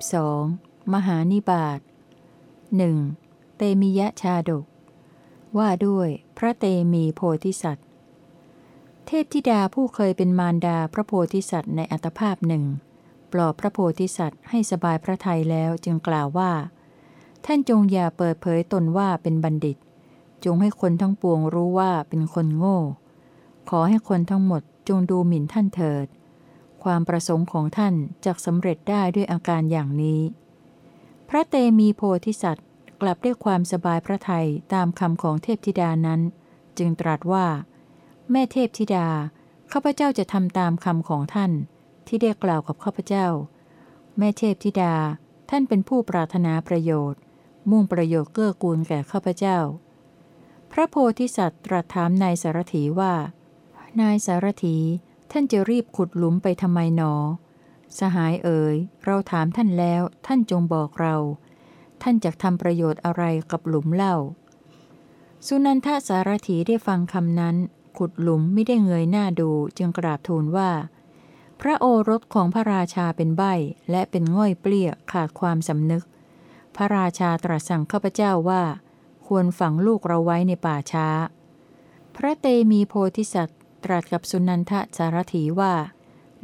22มหานิบาตหนึ่งเตมิยะชาดก ว่าด้วยพระเตมีโพธิสัตว์ เทพธิดาผู้เคยเป็นมารดาพระโพธิสัตว์ในอัตภาพหนึ่ง ปลอบพระโพธิสัตว์ให้สบายพระทัยแล้วจึงกล่าวว่า ท่านจงอย่าเปิดเผยตนว่าเป็นบัณฑิต จงให้คนทั้งปวงรู้ว่าเป็นคนโง่ ขอให้คนทั้งหมดจงดูหมิ่นท่านเถิด ความประสงค์ของท่านจะสำเร็จได้ด้วยอาการอย่างนี้ พระเตมีโพธิสัตว์กลับด้วยความสบายพระทัยตามคำของเทพธิดานั้น จึงตรัสว่า แม่เทพธิดาข้าพเจ้าจะทำตามคำของท่าน ที่ได้กล่าวกับข้าพเจ้า แม่เทพธิดาท่านเป็นผู้ปรารถนาประโยชน์ มุ่งประโยชน์เกื้อกูลแก่ข้าพเจ้า พระโพธิสัตว์ตรัสถามนายสารถีว่า นายสารถี ท่านจะรีบขุดหลุมไปทำไมหนอ สหายเอ๋ย เราถามท่านแล้ว ท่านจงบอกเรา ท่านจะทำประโยชน์อะไรกับหลุมเล่า สุนันทสารถีได้ฟังคำนั้น ขุดหลุมไม่ได้เงยหน้าดูจึงกราบทูลว่า พระโอรสของพระราชาเป็นใบและเป็นง่อยเปลี้ยขาดความสำนึก พระราชาตรัสสั่งข้าพเจ้าว่า ควรฝังลูกเราไว้ในป่าช้า พระเตมีโพธิสัตว์ ตรัสกับสุนันทสารถีว่า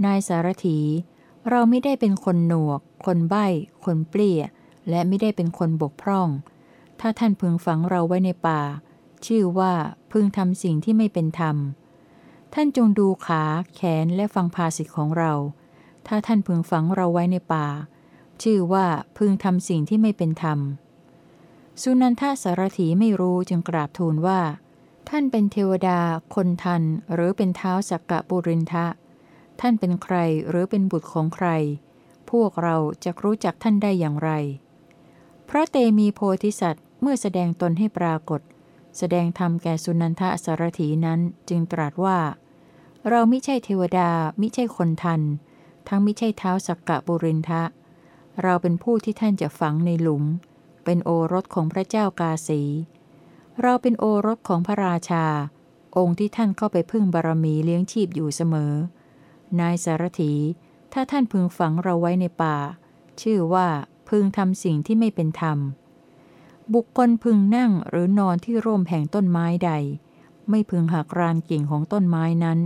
นายสารถี เราไม่ได้เป็นคนหนวก คนใบ้ คนเปลี่ย และไม่ได้เป็นคนบกพร่อง ถ้าท่านพึงฝังเราไว้ในป่า ชื่อว่าพึงทำสิ่งที่ไม่เป็นธรรม ท่านจงดูขา แขนและฟังภาสิทของเรา ถ้าท่านพึงฝังเราไว้ในป่า ชื่อว่าพึงทำสิ่งที่ไม่เป็นธรรม สุนันทสารถีไม่รู้จึงกราบทูลว่า ท่านเป็นเทวดา คนทัน หรือเป็นเท้าสักกะบุรินทะ ท่านเป็นใครหรือเป็นบุตรของใคร พวกเราจะรู้จักท่านได้อย่างไร พระเตมีโพธิสัตว์เมื่อแสดงตนให้ปรากฏ แสดงธรรมแก่สุนันทสารถีนั้นจึงตรัสว่า เราไม่ใช่เทวดาไม่ใช่คนทัน ทั้งไม่ใช่เท้าสักกะบุรินทะ เราเป็นผู้ที่ท่านจะฝังในหลุม เป็นโอรสของพระเจ้ากาสี เราเป็นโอรสของพระราชา องค์ที่ท่านเข้าไปพึ่งบารมีเลี้ยงชีพอยู่เสมอ นายสารถี ถ้าท่านพึงฝังเราไว้ในป่า ชื่อว่าพึงทำสิ่งที่ไม่เป็นธรรม บุคคลพึงนั่งหรือนอนที่ร่มแห่งต้นไม้ใด ไม่พึงหักรานกิ่งของต้นไม้นั้น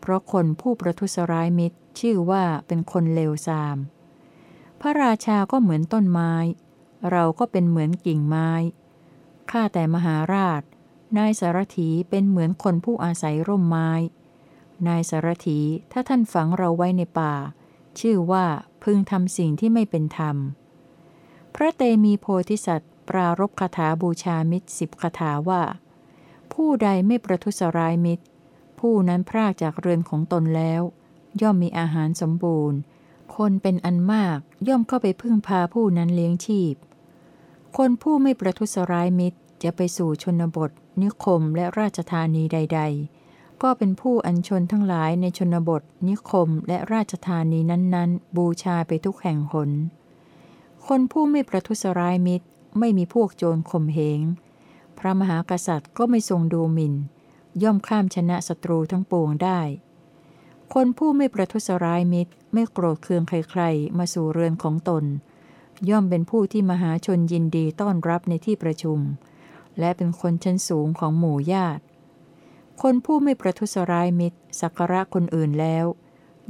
เพราะคนผู้ประทุษร้ายมิตร ชื่อว่าเป็นคนเลวทราม พระราชาก็เหมือนต้นไม้ เราก็เป็นเหมือนกิ่งไม้ ข้าแต่มหาราช นายสารถีเป็นเหมือนคนผู้อาศัยร่มไม้ นายสารถีถ้าท่านฝังเราไว้ในป่า ชื่อว่าพึงทำสิ่งที่ไม่เป็นธรรม พระเตมีโพธิสัตว์ ปรารบคาถาบูชามิตรสิบคาถาว่า ผู้ใดไม่ประทุษร้ายมิตร ผู้นั้นพรากจากเรือนของตนแล้ว ย่อมมีอาหารสมบูรณ์ คนเป็นอันมากย่อมเข้าไปพึ่งพาผู้นั้นเลี้ยงชีพ คนผู้ไม่ประทุษร้ายมิตรจะไปสู่ชนบท นิคมและราชธานีใด ๆ ก็เป็นผู้อัญชนทั้งหลายในชนบท นิคมและราชธานีนั้น ๆ บูชาไปทุกแห่งหน คนผู้ไม่ประทุษร้ายมิตรไม่มีพวกโจรข่มเหง พระมหากษัตริย์ก็ไม่ทรงดูหมิน่น ย่อมข้ามชนะศัตรูทั้งปวงได้ คนผู้ไม่ประทุษร้ายมิตร ไม่โกรธเคืองใครๆ มาสู่เรือนของตน ย่อมเป็นผู้ที่มหาชนยินดีต้อนรับในที่ประชุม และเป็นคนชั้นสูงของหมู่ญาติ คนผู้ไม่ประทุษร้ายมิตรสักการะคนอื่นแล้ว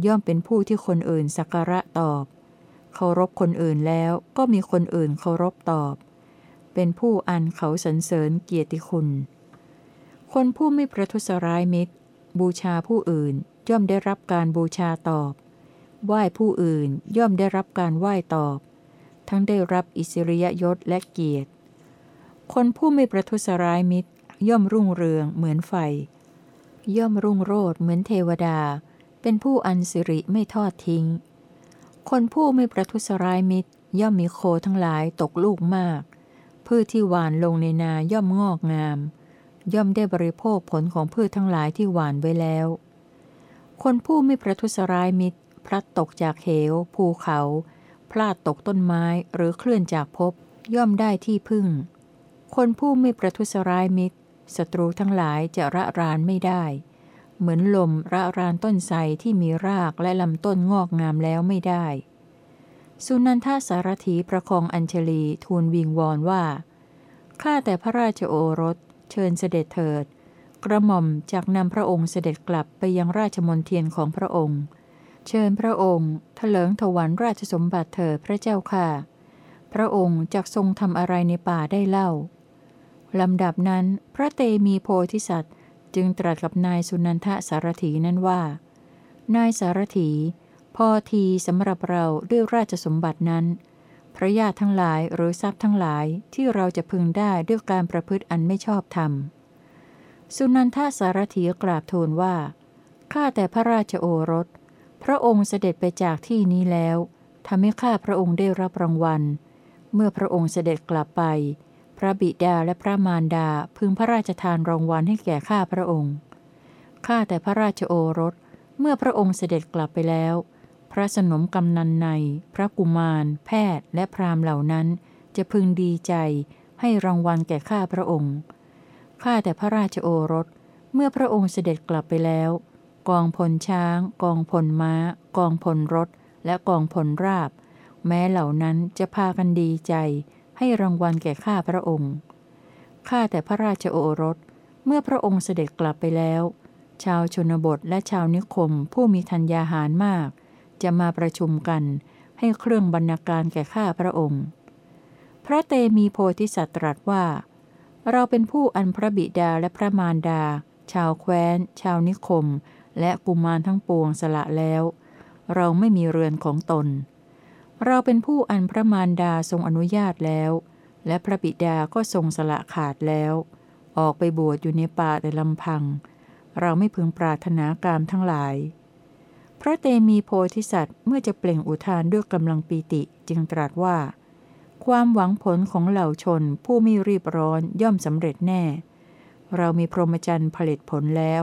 ย่อมเป็นผู้ที่คนอื่นสักการะตอบ เคารพคนอื่นแล้วก็มีคนอื่นเคารพตอบ เป็นผู้อันเขาสรรเสริญเกียรติคุณ คนผู้ไม่ประทุษร้ายมิตร บูชาผู้อื่นย่อมได้รับการบูชาตอบ ไหว้ผู้อื่นย่อมได้รับการไหว้ตอบ ทั้งได้รับอิสริยยศและเกียรติ คนผู้ไม่ประทุษร้ายมิตร ย่อมรุ่งเรืองเหมือนไฟ ย่อมรุ่งโรดเหมือนเทวดา เป็นผู้อันสิริไม่ทอดทิ้ง คนผู้ไม่ประทุษร้ายมิตร ย่อมมีโคทั้งหลายตกลูกมาก พืชที่หวานลงในนาย่อมงอกงาม ย่อมได้บริโภคผลของพืชทั้งหลายที่หวานไว้แล้ว คนผู้ไม่ประทุษร้ายมิตรพลัดตกจากเหว ภูเขา พลาดตกต้นไม้หรือเคลื่อนจากภพย่อมได้ที่พึ่ง คนผู้ไม่ประทุษร้ายมิตรศัตรูทั้งหลายจะระรานไม่ได้ เหมือนลมระรานต้นไทรที่มีรากและลำต้นงอกงามแล้วไม่ได้ สุนันทสารถีประคองอัญชลีทูลวิงวอนว่าข้าแต่พระราชโอรสเชิญเสด็จเถิด กระหม่อมจากนำพระองค์เสด็จกลับไปยังราชมนเทียนของพระองค์ เชิญพระองค์ถลิงถวันราชสมบัติเถิดพระเจ้าค่ะ พระองค์จักทรงทำอะไรในป่าได้เล่าลำดับนั้นพระเตมีโพธิสัตว์ จึงตรัสกับนายสุนันทสารถีนั้นว่า นายสารถีพอทีสำหรับเราด้วยราชสมบัตินั้น พระญาติทั้งหลายหรือทรัพย์ทั้งหลายที่เราจะพึงได้ด้วยการประพฤติอันไม่ชอบธรรม สุนันทสารถีกราบทูลว่า ข้าแต่พระราชโอรส พระองค์เสด็จไปจากที่นี้แล้วทำให้ข้าพระองค์ได้รับรางวัล เมื่อพระองค์เสด็จกลับไป พระบิดาและพระมารดาพึงพระราชทานรางวัลให้แก่ข้าพระองค์ ข้าแต่พระราชโอรส เมื่อพระองค์เสด็จกลับไปแล้ว พระสนมกำนันใน พระกุมาร แพทย์ และพราหมณ์เหล่านั้น จะพึงดีใจให้รางวัลแก่ข้าพระองค์ ข้าแต่พระราชโอรส เมื่อพระองค์เสด็จกลับไปแล้ว กองพลช้าง กองพลม้า กองพลรถ และกองพลราบ แม้เหล่านั้นจะพากันดีใจ ให้รางวัลแก่ข้าพระองค์ ข้าแต่พระราชโอรส เมื่อพระองค์เสด็จกลับไปแล้ว ชาวชนบทและชาวนิคมผู้มีธัญญาหารมาก จะมาประชุมกัน ให้เครื่องบรรณาการแก่ข้าพระองค์ พระเตมีโพธิสัตว์ตรัสว่า เราเป็นผู้อันพระบิดาและพระมารดา ชาวแคว้น ชาวนิคม และกุมารทั้งปวงสละแล้ว เราไม่มีเรือนของตน เราเป็นผู้อันพระมารดาทรงอนุญาตแล้ว และพระบิดาก็ทรงสละขาดแล้ว ออกไปบวชอยู่ในป่าแต่ลำพัง เราไม่พึงปรารถนาการทั้งหลาย พระเตมีโพธิสัตว์เมื่อจะเปล่งอุทานด้วยกำลังปีติจึงตรัสว่า ความหวังผลของเหล่าชนผู้ไม่รีบร้อนย่อมสำเร็จแน่ เรามีพรหมจรรย์ผลิตผลแล้ว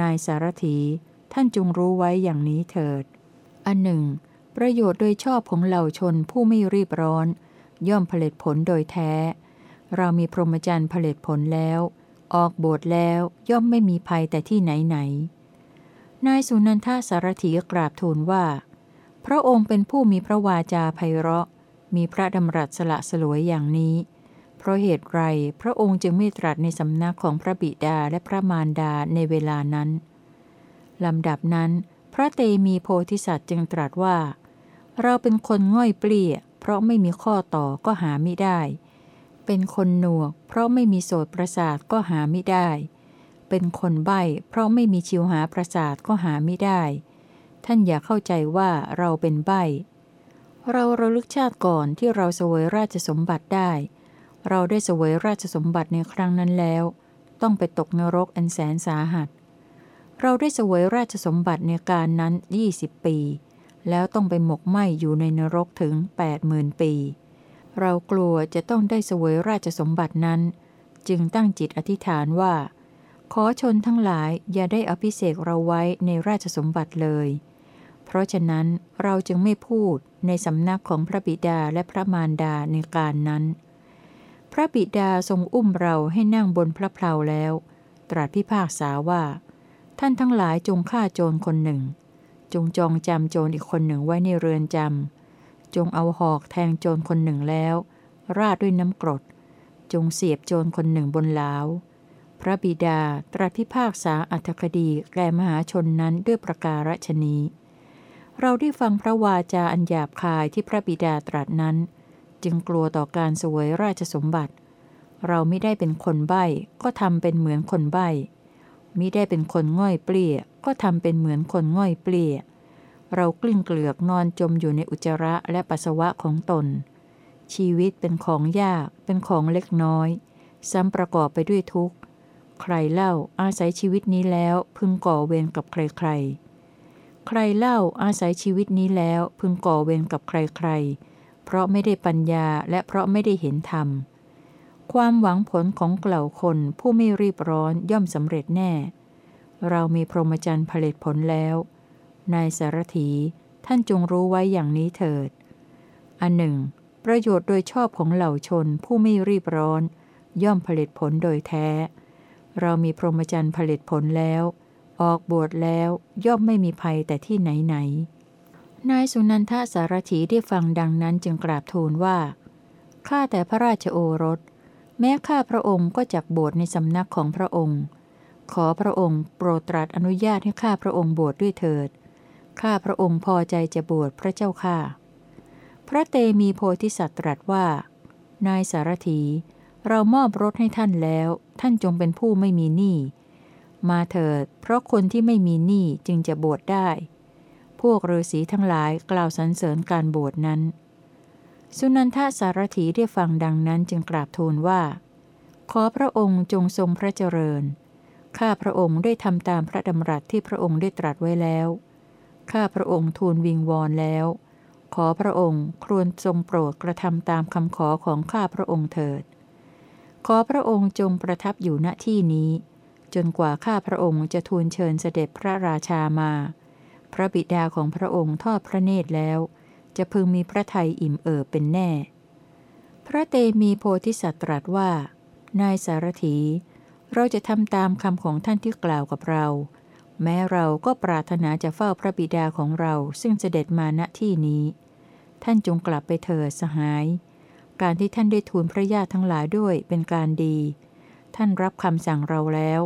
นายสารถีท่านจงรู้ไว้อย่างนี้เถิด อันหนึ่ง ประโยชน์โดยชอบของเหล่าชนผู้ไม่รีบร้อน ย่อมผลิตผลโดยแท้ เรามีพรหมจรรย์ผลิตผลแล้ว ออกบทแล้วย่อมไม่มีภัยแต่ที่ไหนไหน นายสุนันทาสารถีกราบทูลว่า พระองค์เป็นผู้มีพระวาจาไพเราะ มีพระดำรัสสละสลวยอย่างนี้ เพราะเหตุไรพระองค์จึงไม่ตรัสในสำนักของพระบิดาและพระมารดาในเวลานั้น ลำดับนั้น พระเตมีโพธิสัตว์จึงตรัสว่า เราเป็นคนง่อยเปลี่ย เพราะไม่มีข้อต่อก็หาไม่ได้ เป็นคนหนวก เพราะไม่มีโสตประสาทก็หาไม่ได้ เป็นคนใบ้เพราะไม่มีชิวหาประสาทก็หาไม่ได้ ท่านอย่าเข้าใจว่าเราเป็นใบ้เราระลึกชาติก่อนที่เราเสวยราชสมบัติได้ เราได้เสวยราชสมบัติในครั้งนั้นแล้ว ต้องไปตกนรกอันแสนสาหัส เราได้เสวยราชสมบัติในการนั้นยี่สิบปี แล้วต้องไปหมกไหมอยู่ในนรกถึงแปดหมื่นปี เรากลัวจะต้องได้เสวยราชสมบัตินั้น จึงตั้งจิตอธิษฐานว่า ขอชนทั้งหลายอย่าได้อภิเสกเราไว้ในราชสมบัติเลย เพราะฉะนั้นเราจึงไม่พูดในสำนักของพระบิดาและพระมารดาในการนั้น พระบิดาทรงอุ้มเราให้นั่งบนพระเพลาแล้ว ตรัสพิพากษาว่า ท่านทั้งหลายจงฆ่าโจรคนหนึ่ง จงจองจำโจรอีกคนหนึ่งไว้ในเรือนจำจงเอาหอกแทงโจรคนหนึ่งแล้ว ราดด้วยน้ำกรด จงเสียบโจรคนหนึ่งบนลาว พระบิดาตรัสพิพากษาอัตคดีแก่มหาชนนั้นด้วยประการฉนี้เราได้ฟังพระวาจาอันหยาบคายที่พระบิดาตรัสนั้น จึงกลัวต่อการสวยราชสมบัติ เราไม่ได้เป็นคนใบ้ก็ทำเป็นเหมือนคนใบ้มิได้เป็นคนง่อยเปลี่ย ก็ทำเป็นเหมือนคนง่อยเปลี่ย เรากลิ้งเกลือกนอนจมอยู่ในอุจจาระและปัสสาวะของตน ชีวิตเป็นของยาก เป็นของเล็กน้อย ซ้ำประกอบไปด้วยทุกข์ ใครเล่าอาศัยชีวิตนี้แล้วพึงก่อเวรกับใครใครใครเล่าอาศัยชีวิตนี้แล้วพึงก่อเวรกับใครใค รเพราะไม่ได้ปัญญาและเพราะไม่ได้เห็นธรรม ความหวังผลของเกล่าคนผู้ไม่รีบร้อนย่อมสำเร็จแน่ เรามีพรหมจรรย์ผลิตผลแล้ว นายสารถีท่านจงรู้ไว้อย่างนี้เถิด อันหนึ่ง ประโยชน์โดยชอบของเหล่าชนผู้ไม่รีบร้อน ย่อมผลิตผลโดยแท้ เรามีพรหมจรรย์ผลิตผลแล้ว ออกบวชแล้วย่อมไม่มีภัยแต่ที่ไหนไหน นายสุนันทสารถีได้ฟังดังนั้นจึงกราบทูลว่า ข้าแต่พระราชโอรส แม้ข้าพระองค์ก็จักบวชในสำนักของพระองค์ ขอพระองค์โปรดตรัสอนุญาตให้ข้าพระองค์บวชดด้วยเถิด ข้าพระองค์พอใจจะบวชพระเจ้าข้าพระเตมีโพธิสัตว์ตรัสว่า นายสารถี เรามอบรถให้ท่านแล้ว ท่านจงเป็นผู้ไม่มีหนี้ มาเถิด เพราะคนที่ไม่มีหนี้จึงจะบวชได้ พวกฤาษีทั้งหลายกล่าวสรรเสริญการบวชนั้น สุนันทสารถีได้ฟังดังนั้นจึงกราบทูลว่า ขอพระองค์จงทรงพระเจริญ ข้าพระองค์ได้ทำตามพระดำรัสที่พระองค์ได้ตรัสไว้แล้ว ข้าพระองค์ทูลวิงวอนแล้ว ขอพระองค์ครวญทรงโปรดกระทำตามคำขอของข้าพระองค์เถิด ขอพระองค์จงประทับอยู่ณที่นี้ จนกว่าข้าพระองค์จะทูลเชิญเสด็จพระราชามา พระบิดาของพระองค์ทอดพระเนตรแล้ว จะพึงมีพระทัยอิ่มเอิบเป็นแน่ พระเตมีโพธิสัตว์ตรัสว่า นายสารถี เราจะทำตามคำของท่านที่กล่าวกับเรา แม้เราก็ปรารถนาจะเฝ้าพระบิดาของเราซึ่งเสด็จมาณที่นี้ ท่านจงกลับไปเถิดสหาย การที่ท่านได้ทูลพระญาติทั้งหลายด้วยเป็นการดี ท่านรับคำสั่งเราแล้ว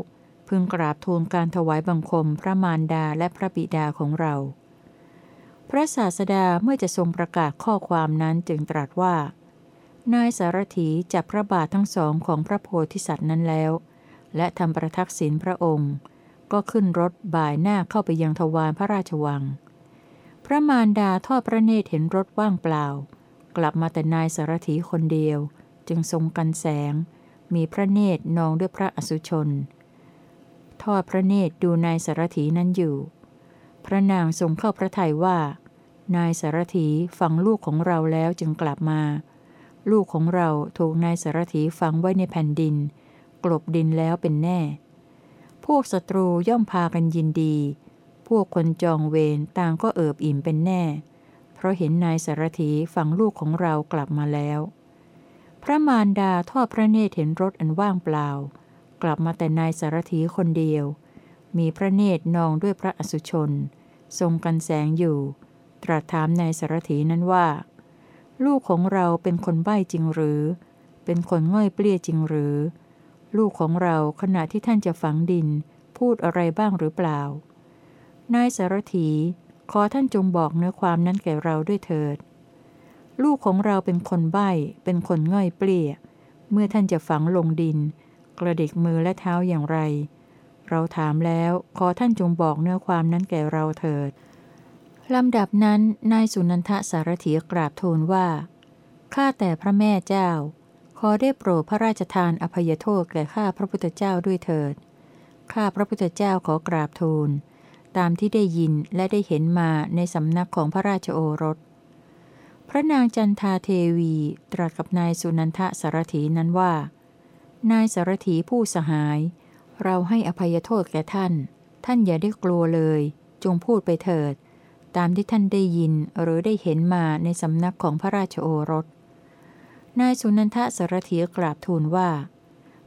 พึงกราบทูลการถวายบังคมพระมารดาและพระบิดาของเรา พระศาสดาเมื่อจะทรงประกาศข้อความนั้นจึงตรัสว่า นายสารถีจับพระบาททั้งสองของพระโพธิสัตว์นั้นแล้ว และทำประทักษิณพระองค์ ก็ขึ้นรถบ่ายหน้าเข้าไปยังทวารพระราชวัง พระมารดาทอดพระเนตรเห็นรถว่างเปล่า กลับมาแต่นายสารถีคนเดียว จึงทรงกันแสง มีพระเนตรนองด้วยพระอสุชน ทอดพระเนตรดูนายสารถีนั้นอยู่ พระนางทรงเข้าพระทัยว่า นายสารถีฟังลูกของเราแล้วจึงกลับมา ลูกของเราถูกนายสารถีฝังไว้ในแผ่นดิน กลบดินแล้วเป็นแน่ พวกศัตรูย่อมพากันยินดี พวกคนจองเวรต่างก็เอิบอิ่มเป็นแน่ เพราะเห็นนายสารถีฝังลูกของเรากลับมาแล้ว พระมารดาทอดพระเนตรเห็นรถอันว่างเปล่า ลับมาแต่นายสารถีคนเดียว มีพระเนตรนองด้วยพระอสุชน ทรงกันแสงอยู่ ตรัสถามนายสารถีนั้นว่า ลูกของเราเป็นคนใบ้จริงหรือ เป็นคนง่อยเปลี้ยจริงหรือ ลูกของเราขณะที่ท่านจะฝังดิน พูดอะไรบ้างหรือเปล่า นายสารถีขอท่านจงบอกเนื้อความนั้นแก่เราด้วยเถิด ลูกของเราเป็นคนใบ้ เป็นคนง่อยเปลี่ยเมื่อท่านจะฝังลงดิน กระดิกมือและเท้าอย่างไร เราถามแล้วขอท่านจงบอกเนื้อความนั้นแก่เราเถิดลำดับนั้นนายสุนันทสารถีกราบทูลว่าข้าแต่พระแม่เจ้า ขอได้โปรดพระราชทานอภัยโทษแก่ข้าพระพุทธเจ้าด้วยเถิดข้าพระพุทธเจ้าขอกราบทูล ตามที่ได้ยินและได้เห็นมาในสำนักของพระราชโอรส พระนางจันทาเทวีตรัสกับนายสุนันทสารถีนั้นว่า นายสารถีผู้สหาย เราให้อภัยโทษแก่ท่าน ท่านอย่าได้กลัวเลย จงพูดไปเถิด ตามที่ท่านได้ยินหรือได้เห็นมาในสำนักของพระราชโอรส นายสุนันทสารถีกราบทูลว่า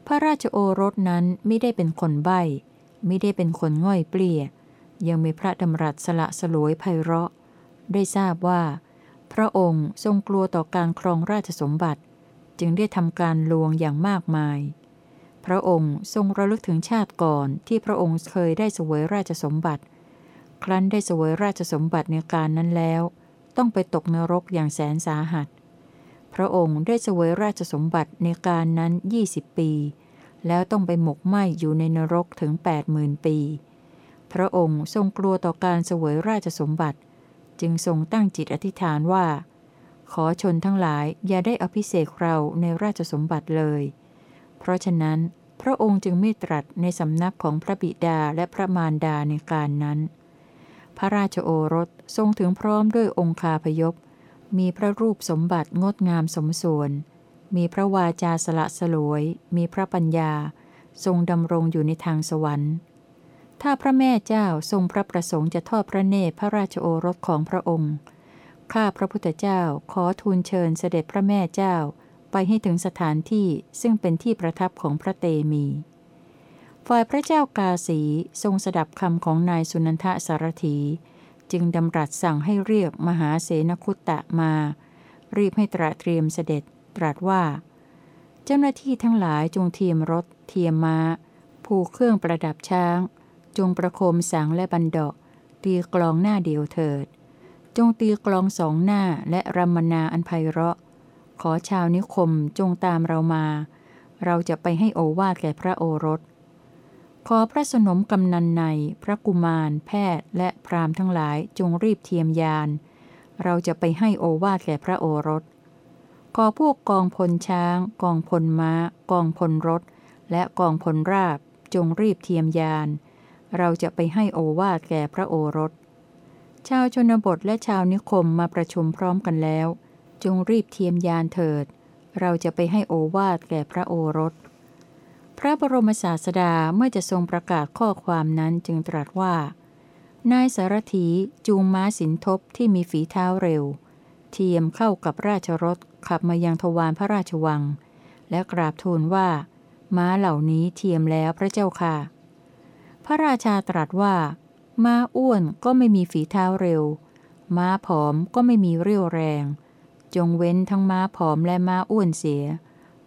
พระราชโอรสนั้นไม่ได้เป็นคนใบ้ไม่ได้เป็นคนง่อยเปลี่ย ยังมีพระดำรัสสละสลวยไพเราะ ได้ทราบว่า พระองค์ทรงกลัวต่อการครองราชสมบัติ จึงได้ทำการลวงอย่างมากมาย พระองค์ทรงระลึกถึงชาติก่อนที่พระองค์เคยได้เสวยราชสมบัติ ครั้นได้เสวยราชสมบัติในการนั้นแล้ว ต้องไปตกนรกอย่างแสนสาหัส พระองค์ได้เสวยราชสมบัติในการนั้นยี่สิบปี แล้วต้องไปหมกไหมอยู่ในนรกถึงแปดหมื่นปี พระองค์ทรงกลัวต่อการเสวยราชสมบัติ จึงทรงตั้งจิตอธิษฐานว่า ขอชนทั้งหลายอย่าได้อภิเษกเราในราชสมบัติเลย เพราะฉะนั้น พระองค์จึงไม่ตรัสในสำนักของพระบิดาและพระมารดาในการนั้น พระราชโอรสทรงถึงพร้อมด้วยองค์คาพยพ มีพระรูปสมบัติงดงามสมส่วน มีพระวาจาสละสลวย มีพระปัญญา ทรงดำรงอยู่ในทางสวรรค์ถ้าพระแม่เจ้าทรงพระประสงค์จะทอดพระเนตรพระราชโอรสของพระองค์ ข้าพระพุทธเจ้าขอทูลเชิญเสด็จพระแม่เจ้าไปให้ถึงสถานที่ซึ่งเป็นที่ประทับของพระเตมี ฝ่ายพระเจ้ากาสีทรงสดับคำของนายสุนันทสารถี จึงดำรัสสั่งให้เรียกมหาเสนคุตตะมา รีบให้ตระเตรียมเสด็จ ตรัสว่า เจ้าหน้าที่ทั้งหลายจงเทียมรถ เทียมมา้า ผูกเครื่องประดับช้าง จงประโคมสังและบันดาตีกลองหน้าเดียวเถิด จงตีกลองสองหน้าและรำมนาอันไพเราะ ขอชาวนิคมจงตามเรามา เราจะไปให้โอวาแก่พระโอรส ขอพระสนมกำนันใน พระกุมารแพทย์และพรามทั้งหลายจงรีบเทียมยาน เราจะไปให้โอวาแก่พระโอรส ขอพวกกองพลช้าง กองพลม้า กองพลรถ และกองพลราบจงรีบเทียมยาน เราจะไปให้โอวาแก่พระโอรส ชาวชนบทและชาวนิคมมาประชุมพร้อมกันแล้ว จงรีบเทียมยานเถิด เราจะไปให้โอวาทแก่พระโอรส พระบรมศาสดาเมื่อจะทรงประกาศข้อความนั้นจึงตรัสว่า นายสารถีจูงม้าสินทบที่มีฝีเท้าเร็ว เทียมเข้ากับราชรถขับมายังทวารพระราชวัง และกราบทูลว่า ม้าเหล่านี้เทียมแล้วพระเจ้าค่ะ พระราชาตรัสว่า ม้าอ้วนก็ไม่มีฝีเท้าเร็ว ม้าผอมก็ไม่มีเรี่ยวแรง จงเว้นทั้งม้าผอมและม้าอ้วนเสีย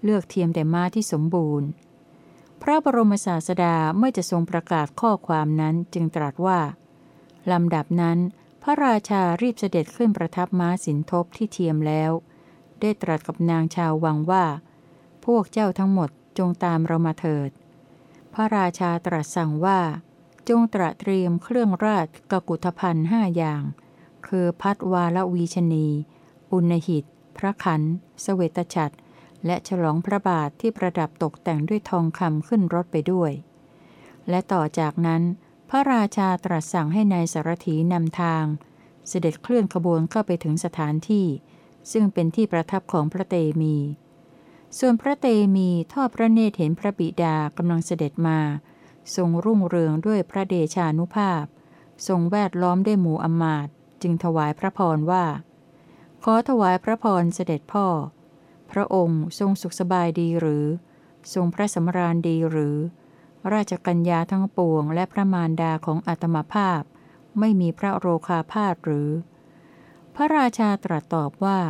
เลือกเทียมแต่ม้าที่สมบูรณ์ พระบรมศาสดาเมื่อจะทรงประกาศข้อความนั้นจึงตรัสว่า ลำดับนั้น พระราชารีบเสด็จขึ้นประทับม้าสินทบที่เทียมแล้ว ได้ตรัสกับนางชาววังว่า พวกเจ้าทั้งหมดจงตามเรามาเถิด พระราชาตรัสสั่งว่า จงตระเตรียมเครื่องราชกกุฏภัณฑ์ห้าอย่าง คือพัดวาลวีชนี อุณหิต พระขันสเวตฉัตรและฉลองพระบาทที่ประดับตกแต่งด้วยทองคำขึ้นรถไปด้วย และต่อจากนั้น พระราชาตรัสสั่งให้ในายสารถีนำทาง เสด็จเคลื่อนขบวนเข้าไปถึงสถานที่ ซึ่งเป็นที่ประทับของพระเตมี ส่วนพระเตมีทอดพระเนตรเห็นพระบิดากำลังเสด็จมา ทรงรุ่งเรืองด้วยพระเดชานุภาพ ทรงแวดล้อมด้วยหมู่อมาตจึงถวายพระพรว่า ขอถวายพระพรเสด็จพ่อ พระองค์ทรงสุขสบายดีหรือ ทรงพระสมราญดีหรือ ราชกัญญาทั้งปวงและพระมารดาของอัตมภาพ ไม่มีพระโรคาพาธหรือ พระราชาตรัสตอบว่า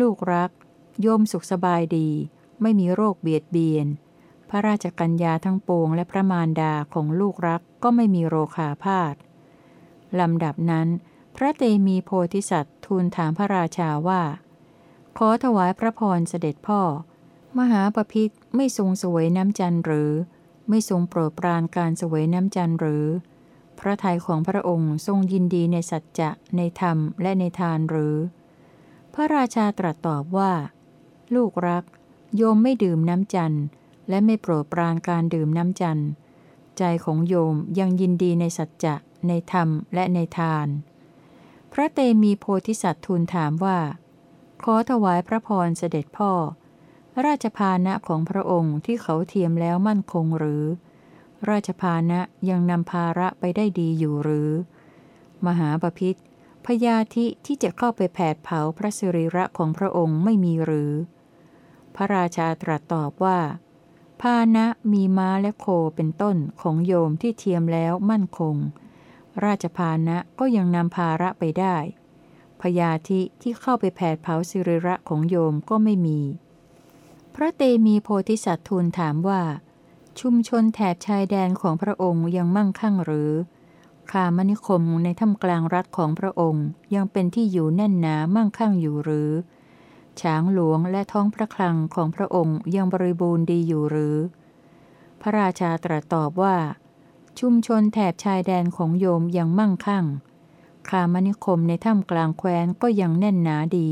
ลูกรัก โยมสุขสบายดี ไม่มีโรคเบียดเบียน พระราชกัญญาทั้งปวงและพระมารดาของลูกรักก็ไม่มีโรคาพาธลำดับนั้น พระเตมีโพธิสัตว์ทูลถามพระราชาว่า ขอถวายพระพรเสด็จพ่อ มหาปพิธไม่ทรงสวยน้ำจันหรือ ไม่ทรงโปรดปรานการสวยน้ำจันหรือ พระทัยของพระองค์ทรงยินดีในสัจจะในธรรมและในทานหรือ พระราชาตรัสตอบว่า ลูกรัก โยมไม่ดื่มน้ำจันทร์ และไม่โปรดปรานการดื่มน้ำจันทร์ ใจของโยมยังยินดีในสัจจะ ในธรรมและในทาน พระเตมีโพธิสัตว์ทูลถามว่า ขอถวายพระพรเสด็จพ่อ ราชพานะของพระองค์ที่เขาเทียมแล้วมั่นคงหรือ ราชพานะยังนำภาระไปได้ดีอยู่หรือ มหาปพิธพยาธิที่จะเข้าไปแผดเผาพระสิริระของพระองค์ไม่มีหรือ พระราชาตรัสตอบว่า พานะมีม้าและโคเป็นต้นของโยมที่เทียมแล้วมั่นคง ราชพานะก็ยังนำภาระไปได้ พยาธิที่เข้าไปแผดเผาสิริระของโยมก็ไม่มี พระเตมีโพธิสัตว์ทูลถามว่า ชุมชนแถบชายแดนของพระองค์ยังมั่งคั่งหรือคามนิคมในถ้ำกลางรัฐของพระองค์ยังเป็นที่อยู่แน่นหนามั่งคั่งอยู่หรือ ช้างหลวงและท้องพระคลังของพระองค์ยังบริบูรณ์ดีอยู่หรือ พระราชาตรัสตอบว่า ชุมชนแถบชายแดนของโยมยังมั่งคั่ง คามนิคมในถ้ำกลางแคว้นก็ยังแน่นหนาดี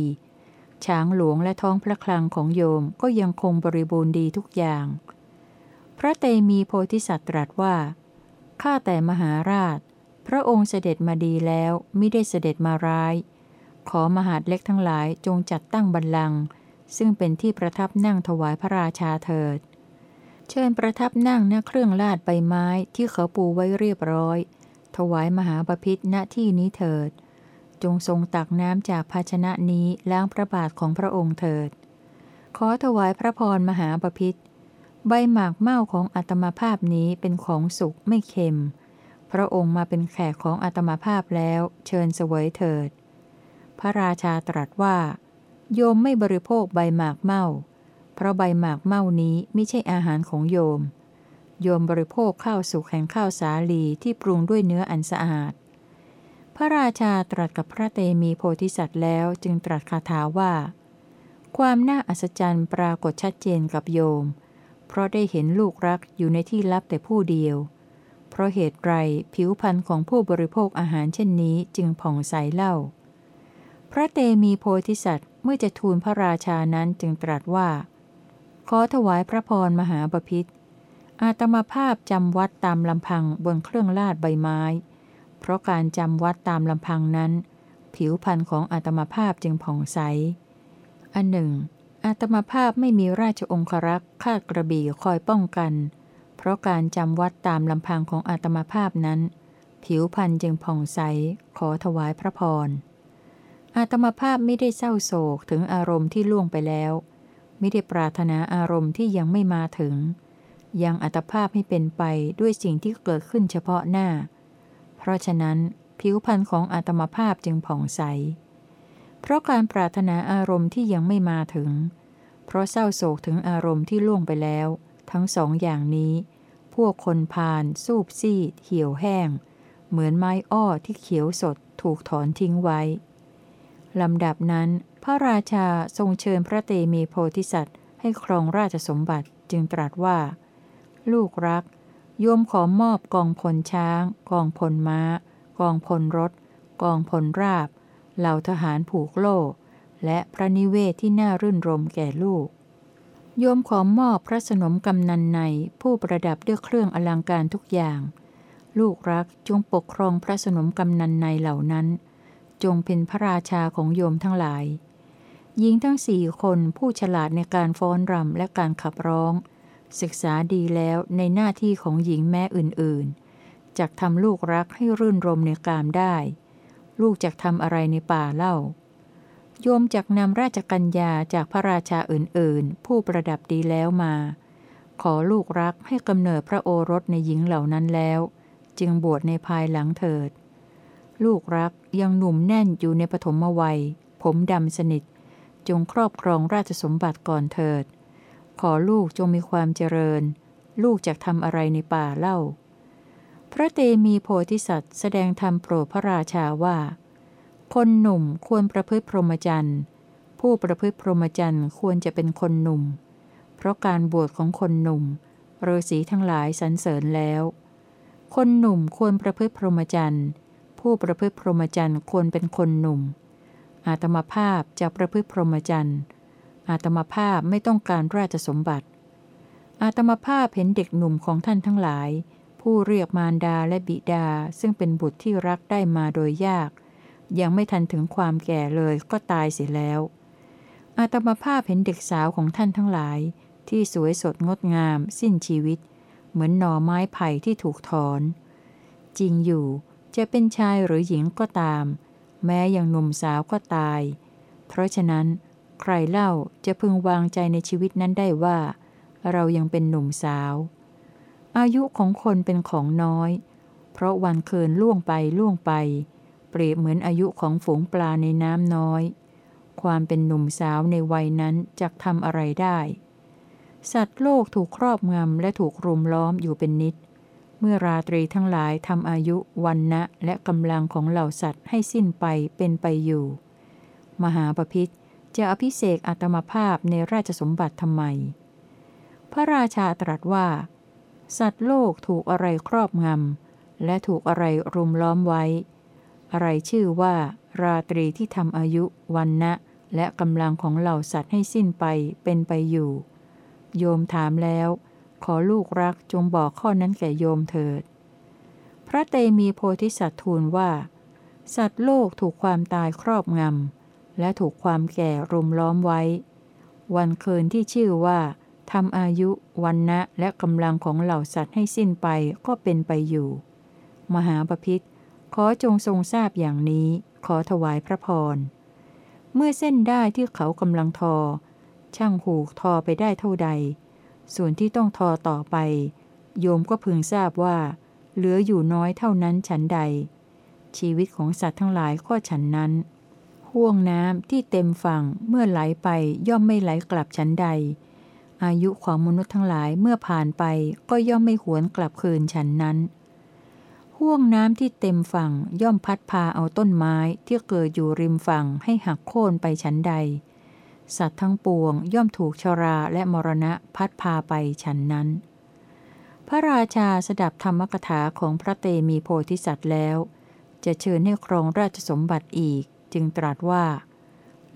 ช้างหลวงและท้องพระคลังของโยมก็ยังคงบริบูรณ์ดีทุกอย่าง พระเตมีโพธิสัตว์ตรัสว่า ข้าแต่มหาราช พระองค์เสด็จมาดีแล้วไม่ได้เสด็จมาร้าย ขอมหาดเล็กทั้งหลายจงจัดตั้งบัลลังก์ซึ่งเป็นที่ประทับนั่งถวายพระราชาเถิด เชิญประทับนั่งณเครื่องลาดใบไม้ที่เขาปูไว้เรียบร้อย ถวายมหาปพิธณที่นี้เถิด จงทรงตักน้ำจากภาชนะนี้ล้างพระบาทของพระองค์เถิด ขอถวายพระพรมหาปพิธใบหมากเม่าของอัตมาภาพนี้เป็นของสุกไม่เค็ม พระองค์มาเป็นแขกของอาตมาภาพแล้ว เชิญเสวยเถิด พระราชาตรัสว่า โยมไม่บริโภคใบหมากเม่า เพราะใบหมากเม่านี้ไม่ใช่อาหารของโยม โยมบริโภคข้าวสุกแห่งข้าวสาลีที่ปรุงด้วยเนื้ออันสะอาด พระราชาตรัสกับพระเตมีโพธิสัตว์แล้วจึงตรัสคาถาว่า ความน่าอัศจรรย์ปรากฏชัดเจนกับโยม เพราะได้เห็นลูกรักอยู่ในที่ลับแต่ผู้เดียวเพราะเหตุไรผิวพรรณของผู้บริโภคอาหารเช่นนี้จึงผ่องใสเล่า พระเตมีโพธิสัตว์เมื่อจะทูลพระราชานั้นจึงตรัสว่า ขอถวายพระพรมหาบพิษอาตมาภาพจำวัดตามลำพังบนเครื่องลาดใบไม้ เพราะการจำวัดตามลำพังนั้น ผิวพรรณของอาตมาภาพจึงผ่องใส อันหนึ่ง อาตมาภาพไม่มีราชองครักษ์คาดกระบี่คอยป้องกัน เพราะการจำวัดตามลำพังของอาตมาภาพนั้น ผิวพรรณจึงผ่องใสขอถวายพระพร อาตมาภาพไม่ได้เศร้าโศกถึงอารมณ์ที่ล่วงไปแล้ว ไม่ได้ปรารถนาอารมณ์ที่ยังไม่มาถึง ยังอัตภาพให้เป็นไปด้วยสิ่งที่เกิดขึ้นเฉพาะหน้า เพราะฉะนั้นผิวพรรณของอาตมภาพจึงผ่องใส เพราะการปรารถนาอารมณ์ที่ยังไม่มาถึง เพราะเศร้าโศกถึงอารมณ์ที่ล่วงไปแล้ว ทั้งสองอย่างนี้ พวกคนพานสูบซีดเหี่ยวแห้ง เหมือนไม้อ้อที่เขียวสดถูกถอนทิ้งไว้ ลำดับนั้น พระราชาทรงเชิญพระเตมีโพธิสัตว์ ให้ครองราชสมบัติจึงตรัสว่า ลูกรัก โยมขอมอบกองพลช้าง กองพลม้า กองพลรถ กองพลราบ เหล่าทหารผูกโล่ และพระนิเวศที่น่ารื่นรมแก่ลูก โยมขอมอบพระสนมกำนันในผู้ประดับด้วยเครื่องอลังการทุกอย่าง ลูกรักจงปกครองพระสนมกำนันในเหล่านั้น จงเป็นพระราชาของโยมทั้งหลาย หญิงทั้งสี่คนผู้ฉลาดในการฟ้อนรำและการขับร้อง ศึกษาดีแล้วในหน้าที่ของหญิงแม่อื่นๆจะกทำลูกรักให้รื่นรมในกามได้ ลูกจะทำอะไรในป่าเล่า โยมจักนำราชกัญญาจากพระราชาอื่นๆ ผู้ประดับดีแล้วมา ขอลูกรักให้กำเนิดพระโอรสในหญิงเหล่านั้นแล้ว จึงบวชในภายหลังเถิด ลูกรักยังหนุ่มแน่นอยู่ในปฐมวัย ผมดำสนิท จงครอบครองราชสมบัติก่อนเถิด ขอลูกจงมีความเจริญ ลูกจะทำอะไรในป่าเล่า พระเตมีโพธิสัตว์แสดงธรรมโปรดพระราชาว่า คนหนุ่มควรประพฤติพรหมจรรย์ ผู้ประพฤติพรหมจรรย์ควรจะเป็นคนหนุ่ม เพราะการบวชของคนหนุ่มฤาษีทั้งหลายสรรเสริญแล้ว คนหนุ่มควรประพฤติพรหมจรรย์ ผู้ประพฤติพรหมจรรย์ควรเป็นคนหนุ่ม อาตมาภาพจะประพฤติพรหมจรรย์ อาตมาภาพไม่ต้องการราชสมบัติ อาตมาภาพเห็นเด็กหนุ่มของท่านทั้งหลาย ผู้เรียกมารดาและบิดาซึ่งเป็นบุตรที่รักได้มาโดยยาก ยังไม่ทันถึงความแก่เลยก็ตายเสียแล้ว อาตมาภาพเห็นเด็กสาวของท่านทั้งหลาย ที่สวยสดงดงาม สิ้นชีวิต เหมือนหน่อไม้ไผ่ที่ถูกถอน จริงอยู่ จะเป็นชายหรือหญิงก็ตาม แม้ยังหนุ่มสาวก็ตาย เพราะฉะนั้น ใครเล่าจะพึงวางใจในชีวิตนั้นได้ว่า เรายังเป็นหนุ่มสาว อายุของคนเป็นของน้อย เพราะวันเคินล่วงไปล่วงไป เปรียบเหมือนอายุของฝูงปลาในน้ำน้อย ความเป็นหนุ่มสาวในวัยนั้นจะทำอะไรได้ สัตว์โลกถูกครอบงำและถูกรุมล้อมอยู่เป็นนิดเมื่อราตรีทั้งหลายทำอายุวันนะและกำลังของเหล่าสัตว์ให้สิ้นไปเป็นไปอยู่ มหาปพิธจะอภิเสกอัตมภาพในราชสมบัติทำไม พระราชาตรัสว่า สัตว์โลกถูกอะไรครอบงำ และถูกอะไรรุมล้อมไว้ อะไรชื่อว่า ราตรีที่ทำอายุวันนะและกำลังของเหล่าสัตว์ให้สิ้นไปเป็นไปอยู่ โยมถามแล้ว ขอลูกรักจงบอกข้อนั้นแก่โยมเถิด พระเตมีโพธิสัตว์ทูลว่า สัตว์โลกถูกความตายครอบงำ และถูกความแก่รุมล้อมไว้ วันคืนที่ชื่อว่าทำอายุวันนะและกำลังของเหล่าสัตว์ให้สิ้นไปก็เป็นไปอยู่ มหาปพิธขอจงทรงทราบอย่างนี้ ขอถวายพระพร เมื่อเส้นได้ที่เขากำลังทอ ช่างหูกทอไปได้เท่าใด ส่วนที่ต้องทอต่อไป โยมก็พึงทราบว่า เหลืออยู่น้อยเท่านั้นฉันใด ชีวิตของสัตว์ทั้งหลายก็ฉันนั้นห่วงน้ำที่เต็มฝั่งเมื่อไหลไปย่อมไม่ไหลกลับฉันใด อายุของมนุษย์ทั้งหลายเมื่อผ่านไปก็ย่อมไม่หวนกลับคืนฉันนั้นห่วงน้ำที่เต็มฝั่งย่อมพัดพาเอาต้นไม้ที่เกิดอยู่ริมฝั่งให้หักโค่นไปฉันใด สัตว์ทั้งปวงย่อมถูกชราและมรณะพัดพาไปฉันนั้น พระราชาสดับธรรมกถาของพระเตมีโพธิสัตว์แล้ว จะเชิญให้ครองราชสมบัติอีก จึงตรัสว่า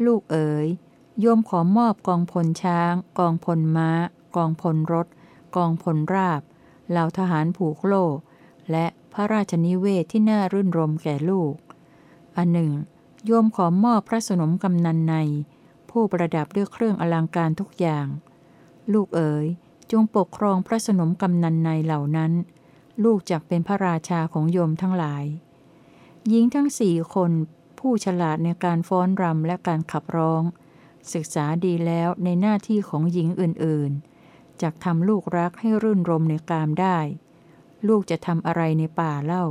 ลูกเอ๋ยโยมขอมอบกองพลช้าง กองพลม้า กองพลรถ กองพลราบเหล่าทหารผูกโล่และพระราชนิเวศที่น่ารื่นรมแก่ลูก อันหนึ่ง โยมขอมอบพระสนมกำนันใน ผู้ประดับด้วยเครื่องอลังการทุกอย่าง ลูกเอ๋ยจงปกครองพระสนมกำนันในเหล่านั้น ลูกจักเป็นพระราชาของโยมทั้งหลาย หญิงทั้งสี่คนผู้ฉลาดในการฟ้อนรำและการขับร้อง ศึกษาดีแล้วในหน้าที่ของหญิงอื่นๆจักทำลูกรักให้รื่นรมในกามได้ ลูกจะทำอะไรในป่าเล่า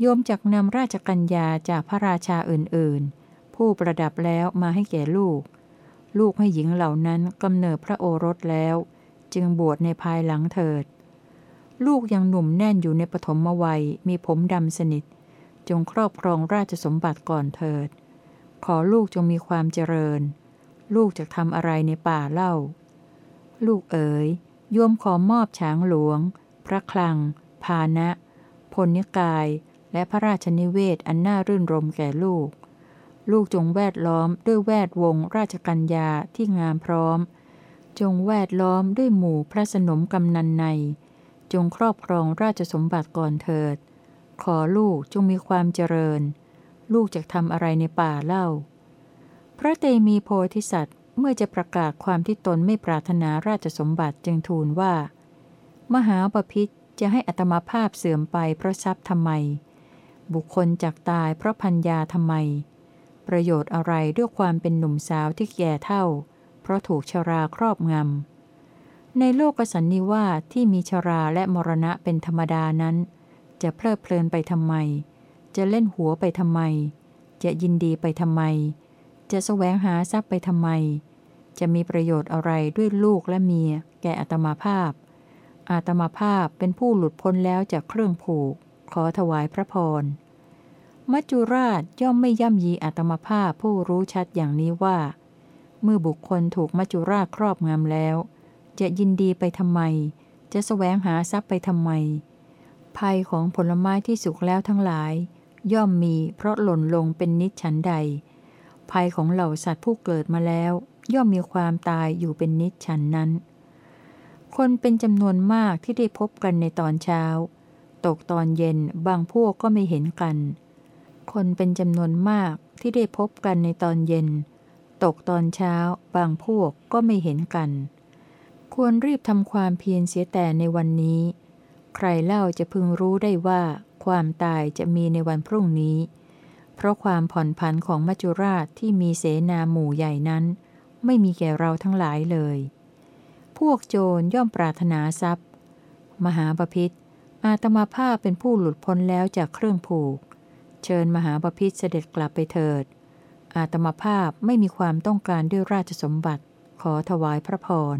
โยมจักนำราชกัญญาจากพระราชาอื่นๆ ผู้ประดับแล้วมาให้แก่ลูก ลูกให้หญิงเหล่านั้นกำเนิดพระโอรสแล้ว จึงบวชในภายหลังเถิด ลูกยังหนุ่มแน่นอยู่ในปฐมวัยมีผมดำสนิท จงครอบครองราชสมบัติก่อนเถิด ขอลูกจงมีความเจริญ ลูกจะทำอะไรในป่าเล่า ลูกเอ๋ยโยมขอมอบช้างหลวง พระคลังพานะพลนิกายและพระราชนิเวศอันน่ารื่นรมแก่ลูก ลูกจงแวดล้อมด้วยแวดวงราชกัญญาที่งามพร้อม จงแวดล้อมด้วยหมู่พระสนมกำนันใน จงครอบครองราชสมบัติก่อนเถิด ขอลูกจงมีความเจริญ ลูกจะทำอะไรในป่าเล่า พระเตมีโพธิสัตว์เมื่อจะประกาศความที่ตนไม่ปรารถนาราชสมบัติจึงทูลว่า มหาปพิธจะให้อัตมาภาพเสื่อมไปเพราะทรัพย์ทำไม บุคคลจักตายเพราะพัญญาทำไม ประโยชน์อะไรด้วยความเป็นหนุ่มสาวที่แก่เท่า เพราะถูกชราครอบงำ ในโลกสันนิวาสที่มีชราและมรณะเป็นธรรมดานั้น จะเพลิดเพลินไปทำไม จะเล่นหัวไปทำไม จะยินดีไปทำไม จะแสวงหาทรัพย์ไปทำไม จะมีประโยชน์อะไรด้วยลูกและเมีย แก่อัตมาภาพ อาตมาภาพเป็นผู้หลุดพ้นแล้วจากเครื่องผูก ขอถวายพระพร มัจจุราชย่อมไม่ย่ำยีอาตมาภาพผู้รู้ชัดอย่างนี้ว่า เมื่อบุคคลถูกมัจจุราชครอบงำแล้ว จะยินดีไปทำไม จะแสวงหาทรัพย์ไปทำไม ภัยของผลไม้ที่สุกแล้วทั้งหลาย ย่อมมีเพราะหล่นลงเป็นนิจฉันใด ภัยของเหล่าสัตว์ผู้เกิดมาแล้ว ย่อมมีความตายอยู่เป็นนิจฉันนั้น คนเป็นจำนวนมากที่ได้พบกันในตอนเช้า ตกตอนเย็นบางพวกก็ไม่เห็นกัน คนเป็นจำนวนมากที่ได้พบกันในตอนเย็น ตกตอนเช้า บางพวกก็ไม่เห็นกัน ควรรีบทำความเพียรเสียแต่ในวันนี้ ใครเล่าจะพึงรู้ได้ว่า ความตายจะมีในวันพรุ่งนี้ เพราะความผ่อนผันของมัจจุราชที่มีเสนาหมู่ใหญ่นั้น ไม่มีแก่เราทั้งหลายเลย พวกโจรย่อมปรารถนาทรัพย์ มหาปพิธอาตมาภาพเป็นผู้หลุดพ้นแล้วจากเครื่องผูก เชิญมหาปพิธเสด็จกลับไปเถิด อาตมาภาพไม่มีความต้องการด้วยราชสมบัติ ขอถวายพระพร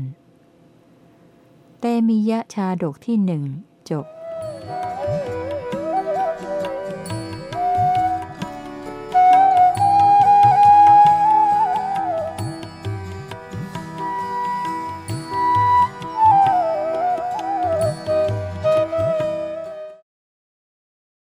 เตมียะชาดกที่หนึ่งจบ